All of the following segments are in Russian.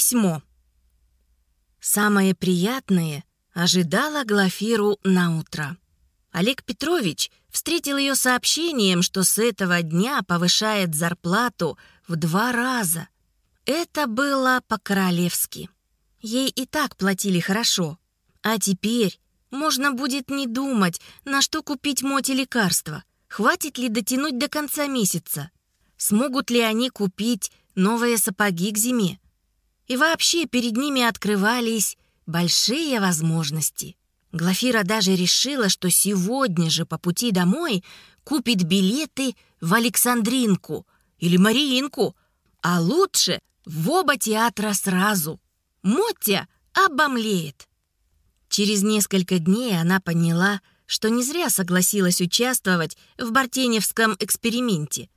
Письмо. Самое приятное ожидало Глафиру на утро. Олег Петрович встретил ее сообщением, что с этого дня повышает зарплату в два раза. Это было по-королевски. Ей и так платили хорошо. А теперь можно будет не думать, на что купить моти лекарства. Хватит ли дотянуть до конца месяца? Смогут ли они купить новые сапоги к зиме? И вообще перед ними открывались большие возможности. Глафира даже решила, что сегодня же по пути домой купит билеты в Александринку или Мариинку, а лучше в оба театра сразу. Мотя обомлеет. Через несколько дней она поняла, что не зря согласилась участвовать в Бартеневском эксперименте.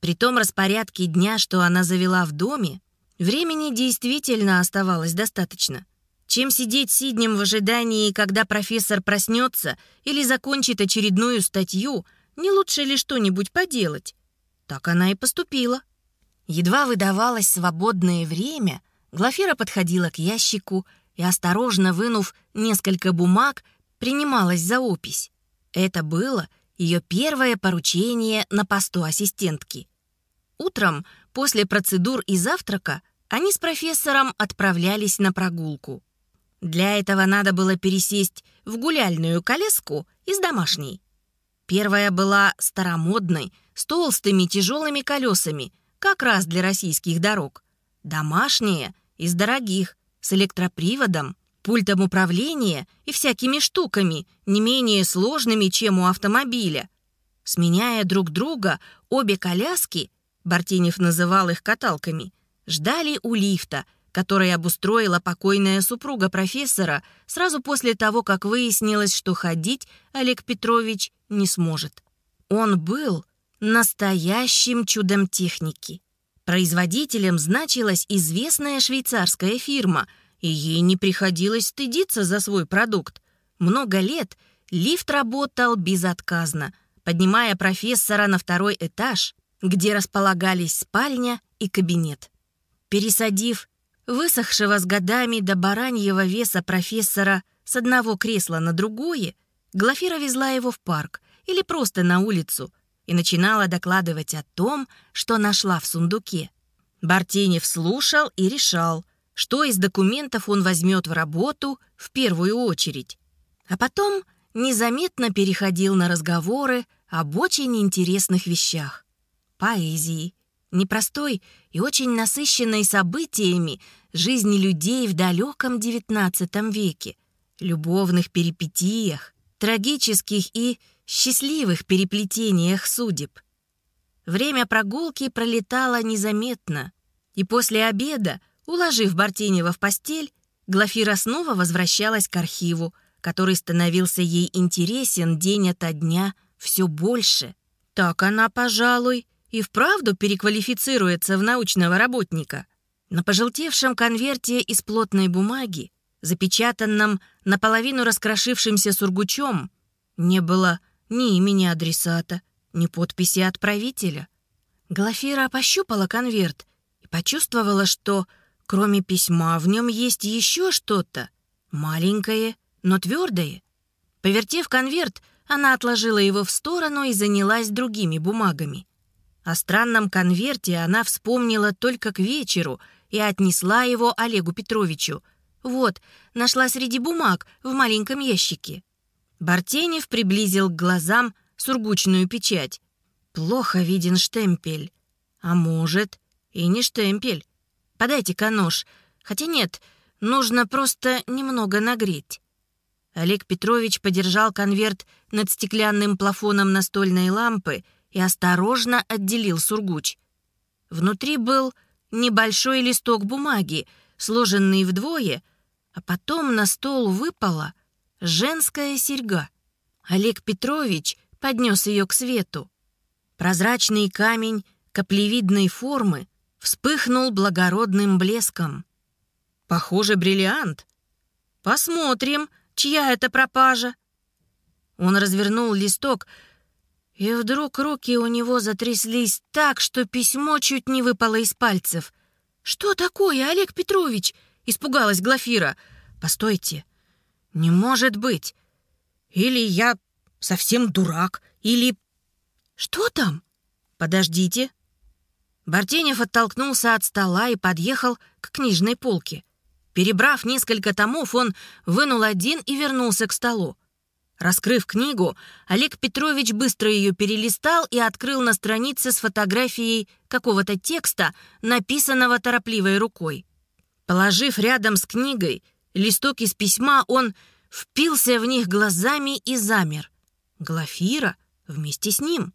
При том распорядке дня, что она завела в доме, времени действительно оставалось достаточно. Чем сидеть сиднем в ожидании, когда профессор проснется или закончит очередную статью, не лучше ли что-нибудь поделать? Так она и поступила. Едва выдавалось свободное время, Глафира подходила к ящику и, осторожно вынув несколько бумаг, принималась за опись. Это было ее первое поручение на посту ассистентки. Утром, после процедур и завтрака, они с профессором отправлялись на прогулку. Для этого надо было пересесть в гуляльную коляску из домашней. Первая была старомодной, с толстыми тяжелыми колесами, как раз для российских дорог. Домашняя, из дорогих, с электроприводом, пультом управления и всякими штуками, не менее сложными, чем у автомобиля. Сменяя друг друга, обе коляски, Бартенев называл их каталками, ждали у лифта, который обустроила покойная супруга профессора сразу после того, как выяснилось, что ходить Олег Петрович не сможет. Он был настоящим чудом техники. Производителем значилась известная швейцарская фирма, и ей не приходилось стыдиться за свой продукт. Много лет лифт работал безотказно, поднимая профессора на второй этаж, где располагались спальня и кабинет. Пересадив высохшего с годами до бараньего веса профессора с одного кресла на другое, Глафира везла его в парк или просто на улицу, и начинала докладывать о том, что нашла в сундуке. Бартенев слушал и решал, что из документов он возьмет в работу в первую очередь. А потом незаметно переходил на разговоры об очень интересных вещах. Поэзии, непростой и очень насыщенной событиями жизни людей в далеком XIX веке, любовных перипетиях, трагических и счастливых переплетениях судеб. Время прогулки пролетало незаметно, и после обеда, уложив Бартенева в постель, Глафира снова возвращалась к архиву, который становился ей интересен день ото дня все больше. Так она, пожалуй, и вправду переквалифицируется в научного работника. На пожелтевшем конверте из плотной бумаги, запечатанном наполовину раскрошившимся сургучом, не было ни имени адресата, ни подписи отправителя. Глафира пощупала конверт и почувствовала, что кроме письма в нем есть еще что-то маленькое, но твердое. Повертев конверт, она отложила его в сторону и занялась другими бумагами. О странном конверте она вспомнила только к вечеру и отнесла его Олегу Петровичу. Вот, нашла среди бумаг в маленьком ящике. Бартенев приблизил к глазам сургучную печать. Плохо виден штемпель. А может, и не штемпель. Подайте-ка нож. Хотя нет, нужно просто немного нагреть. Олег Петрович подержал конверт над стеклянным плафоном настольной лампы и осторожно отделил сургуч. Внутри был небольшой листок бумаги, сложенный вдвое, а потом на стол выпала Женская серьга. Олег Петрович поднес ее к свету. Прозрачный камень каплевидной формы вспыхнул благородным блеском. Похоже, бриллиант. Посмотрим, чья это пропажа. Он развернул листок, и вдруг руки у него затряслись так, что письмо чуть не выпало из пальцев. «Что такое, Олег Петрович?» — испугалась Глафира. «Постойте, не может быть. Или я совсем дурак, или...» «Что там?» «Подождите». Бартенев оттолкнулся от стола и подъехал к книжной полке. Перебрав несколько томов, он вынул один и вернулся к столу. Раскрыв книгу, Олег Петрович быстро ее перелистал и открыл на странице с фотографией какого-то текста, написанного торопливой рукой. Положив рядом с книгой листок из письма, он впился в них глазами и замер. Глафира вместе с ним.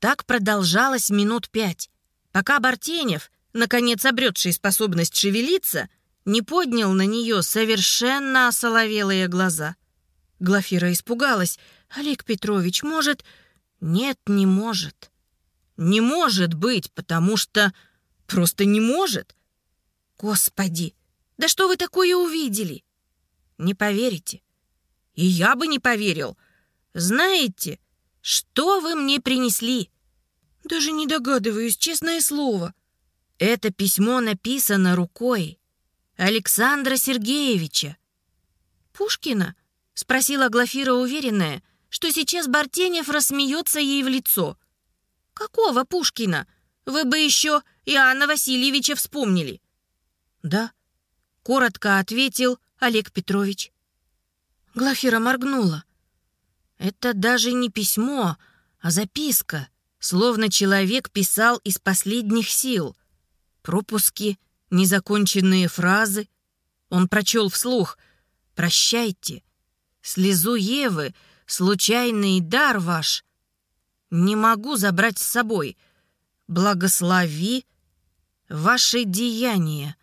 Так продолжалось минут пять, пока Бартенев, наконец обретший способность шевелиться, не поднял на нее совершенно осоловелые глаза — Глафира испугалась. «Олег Петрович, может...» «Нет, не может. Не может быть, потому что... Просто не может. Господи, да что вы такое увидели?» «Не поверите. И я бы не поверил. Знаете, что вы мне принесли?» «Даже не догадываюсь, честное слово». Это письмо написано рукой Александра Сергеевича. «Пушкина?» — спросила Глафира уверенная, что сейчас Бартенев рассмеется ей в лицо. «Какого Пушкина? Вы бы еще Иоанна Васильевича вспомнили». «Да», — коротко ответил Олег Петрович. Глафира моргнула. «Это даже не письмо, а записка, словно человек писал из последних сил. Пропуски, незаконченные фразы. Он прочел вслух «Прощайте, слезу Евы, случайный дар ваш. Не могу забрать с собой. Благослови ваши деяния.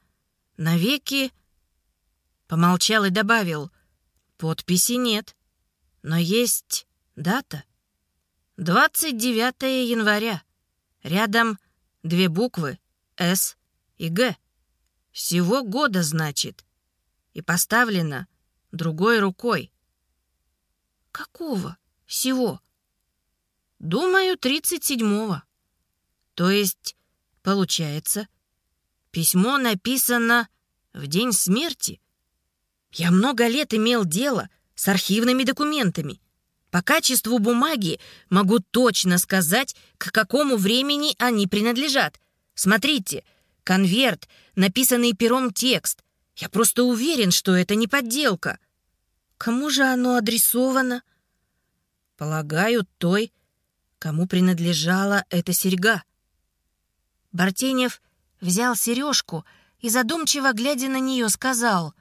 Навеки...» Помолчал и добавил. «Подписи нет, но есть дата. 29 января. Рядом две буквы «С» и «Г». Всего года, значит. И поставлено другой рукой. Какого? Всего? Думаю, тридцать седьмого. То есть, получается, письмо написано в день смерти. Я много лет имел дело с архивными документами. По качеству бумаги могу точно сказать, к какому времени они принадлежат. Смотрите, конверт, написанный пером текст. Я просто уверен, что это не подделка. Кому же оно адресовано? Полагаю, той, кому принадлежала эта серьга. Бартенев взял сережку и, задумчиво глядя на нее, сказал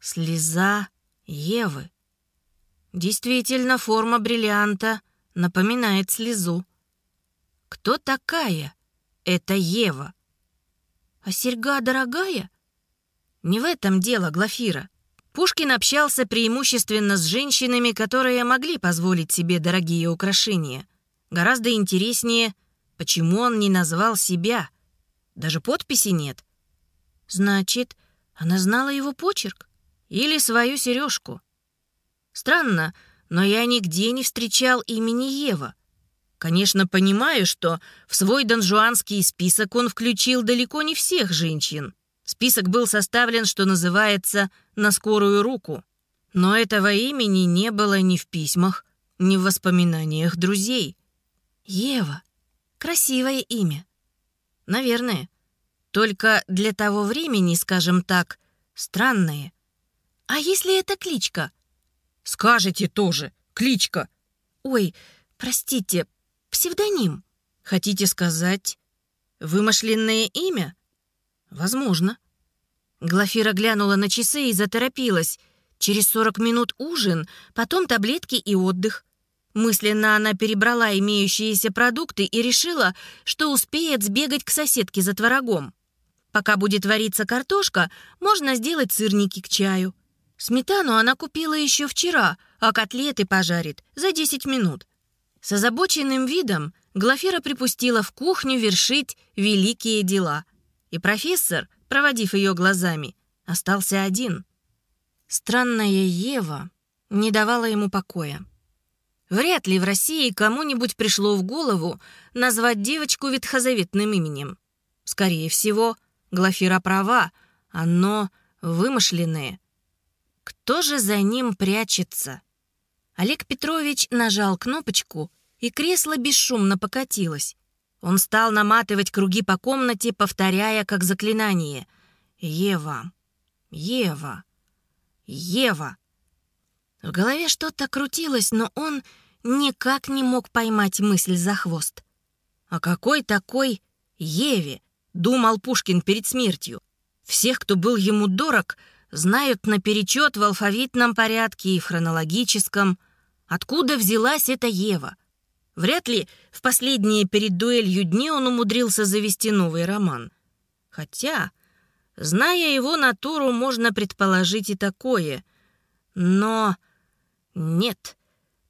«Слеза Евы». Действительно, форма бриллианта напоминает слезу. Кто такая эта Ева? А серьга дорогая? Не в этом дело, Глафира. Пушкин общался преимущественно с женщинами, которые могли позволить себе дорогие украшения. Гораздо интереснее, почему он не назвал себя. Даже подписи нет. Значит, она знала его почерк или свою сережку. Странно, но я нигде не встречал имени Ева. Конечно, понимаю, что в свой донжуанский список он включил далеко не всех женщин. Список был составлен, что называется, на скорую руку. Но этого имени не было ни в письмах, ни в воспоминаниях друзей. Ева. Красивое имя. Наверное. Только для того времени, скажем так, странное. А если это кличка? Скажете тоже. Кличка. Ой, простите, псевдоним. Хотите сказать, вымышленное имя? Возможно. Глафира глянула на часы и заторопилась. Через сорок минут ужин, потом таблетки и отдых. Мысленно она перебрала имеющиеся продукты и решила, что успеет сбегать к соседке за творогом. Пока будет вариться картошка, можно сделать сырники к чаю. Сметану она купила еще вчера, а котлеты пожарит за 10 минут. С озабоченным видом Глафира припустила в кухню вершить великие дела — и профессор, проводив ее глазами, остался один. Странная Ева не давала ему покоя. Вряд ли в России кому-нибудь пришло в голову назвать девочку ветхозаветным именем. Скорее всего, Глафира права, оно вымышленное. Кто же за ним прячется? Олег Петрович нажал кнопочку, и кресло бесшумно покатилось. Он стал наматывать круги по комнате, повторяя как заклинание. «Ева! Ева! Ева!» В голове что-то крутилось, но он никак не мог поймать мысль за хвост. «А какой такой Еве?» — думал Пушкин перед смертью. «Всех, кто был ему дорог, знают наперечет в алфавитном порядке и в хронологическом. Откуда взялась эта Ева?» Вряд ли в последние перед дуэлью дни он умудрился завести новый роман. Хотя, зная его натуру, можно предположить и такое. Но нет,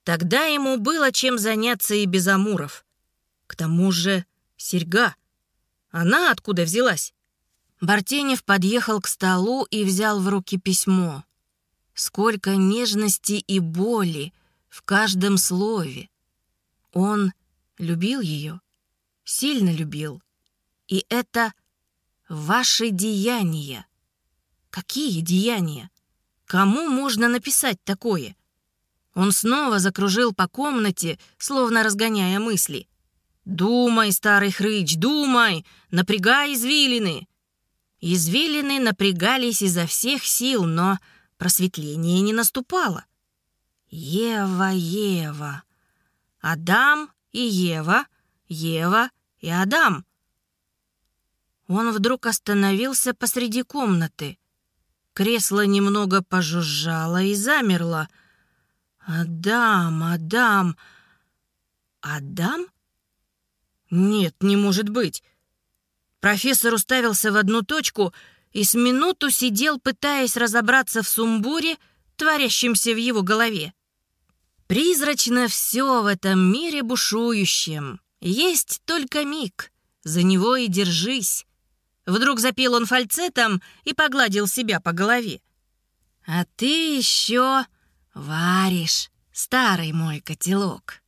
тогда ему было чем заняться и без Амуров. К тому же серьга. Она откуда взялась? Бартенев подъехал к столу и взял в руки письмо. Сколько нежности и боли в каждом слове. Он любил ее, сильно любил. И это ваши деяния. Какие деяния? Кому можно написать такое? Он снова закружил по комнате, словно разгоняя мысли. «Думай, старый хрыч, думай! Напрягай извилины!» Извилины напрягались изо всех сил, но просветление не наступало. «Ева, Ева!» Адам и Ева, Ева и Адам. Он вдруг остановился посреди комнаты. Кресло немного пожужжало и замерло. «Адам, Адам! Адам? Нет, не может быть!» Профессор уставился в одну точку и с минуту сидел, пытаясь разобраться в сумбуре, творящемся в его голове. Призрачно все в этом мире бушующем. Есть только миг, за него и держись. Вдруг запел он фальцетом и погладил себя по голове. А ты еще варишь, старый мой котелок.